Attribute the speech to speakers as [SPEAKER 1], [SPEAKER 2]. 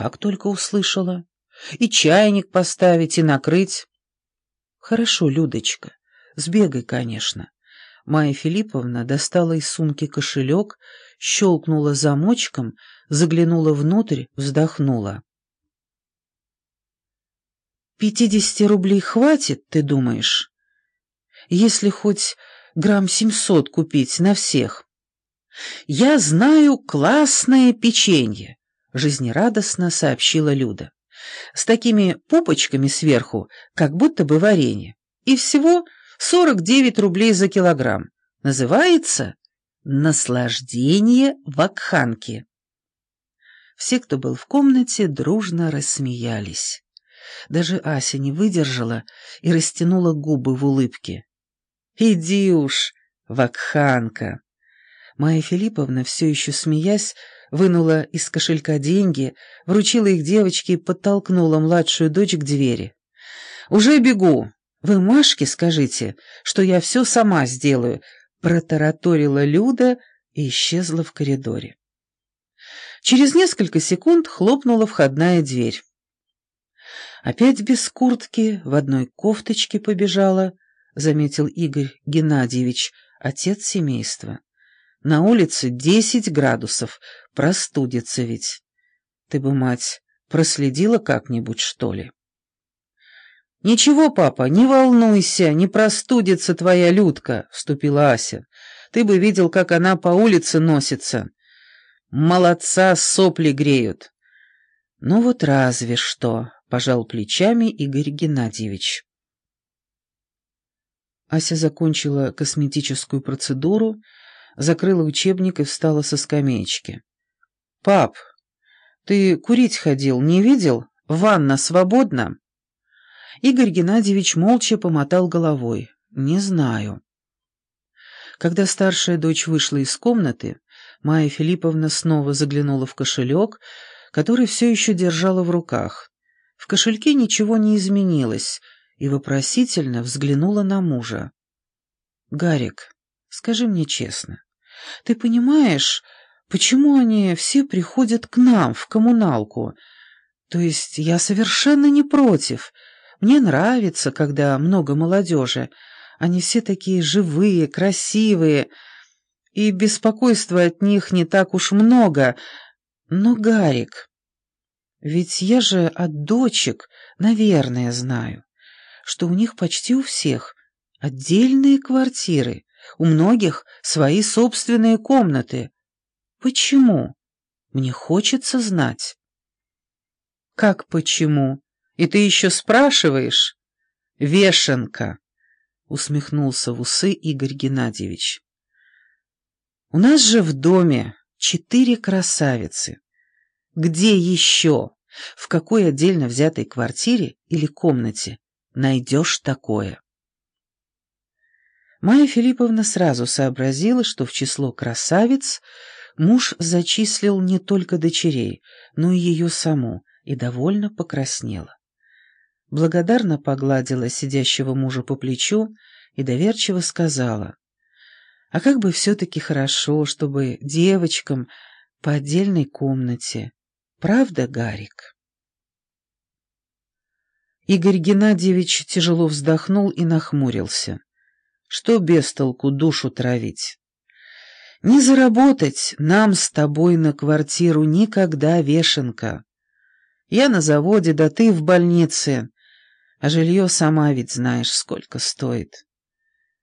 [SPEAKER 1] Как только услышала. И чайник поставить, и накрыть. Хорошо, Людочка, сбегай, конечно. Майя Филипповна достала из сумки кошелек, щелкнула замочком, заглянула внутрь, вздохнула. «Пятидесяти рублей хватит, ты думаешь? Если хоть грамм семьсот купить на всех?» «Я знаю классное печенье», — жизнерадостно сообщила Люда. «С такими пупочками сверху, как будто бы варенье. И всего сорок девять рублей за килограмм. Называется «Наслаждение вакханки». Все, кто был в комнате, дружно рассмеялись. Даже Ася не выдержала и растянула губы в улыбке. «Иди уж, вакханка!» Майя Филипповна, все еще смеясь, вынула из кошелька деньги, вручила их девочке и подтолкнула младшую дочь к двери. «Уже бегу! Вы Машке скажите, что я все сама сделаю!» протараторила Люда и исчезла в коридоре. Через несколько секунд хлопнула входная дверь. «Опять без куртки, в одной кофточке побежала», — заметил Игорь Геннадьевич, отец семейства. На улице десять градусов, простудится ведь. Ты бы, мать, проследила как-нибудь, что ли? «Ничего, папа, не волнуйся, не простудится твоя Людка», — вступила Ася. «Ты бы видел, как она по улице носится. Молодца, сопли греют». «Ну вот разве что», — пожал плечами Игорь Геннадьевич. Ася закончила косметическую процедуру, закрыла учебник и встала со скамеечки. «Пап, ты курить ходил, не видел? Ванна свободна?» Игорь Геннадьевич молча помотал головой. «Не знаю». Когда старшая дочь вышла из комнаты, Майя Филипповна снова заглянула в кошелек, который все еще держала в руках. В кошельке ничего не изменилось, и вопросительно взглянула на мужа. «Гарик, скажи мне честно, ты понимаешь, почему они все приходят к нам, в коммуналку? То есть я совершенно не против. Мне нравится, когда много молодежи. Они все такие живые, красивые, и беспокойства от них не так уж много. Но, Гарик, ведь я же от дочек, наверное, знаю, что у них почти у всех отдельные квартиры. У многих свои собственные комнаты. Почему? Мне хочется знать. Как почему? И ты еще спрашиваешь? Вешенка, усмехнулся в усы Игорь Геннадьевич. У нас же в доме четыре красавицы. Где еще, в какой отдельно взятой квартире или комнате найдешь такое? Майя Филипповна сразу сообразила, что в число красавиц муж зачислил не только дочерей, но и ее саму, и довольно покраснела. Благодарно погладила сидящего мужа по плечу и доверчиво сказала, «А как бы все-таки хорошо, чтобы девочкам по отдельной комнате. Правда, Гарик?» Игорь Геннадьевич тяжело вздохнул и нахмурился. Что без толку душу травить? Не заработать нам с тобой на квартиру никогда, Вешенка. Я на заводе, да ты в больнице. А жилье сама ведь знаешь, сколько стоит.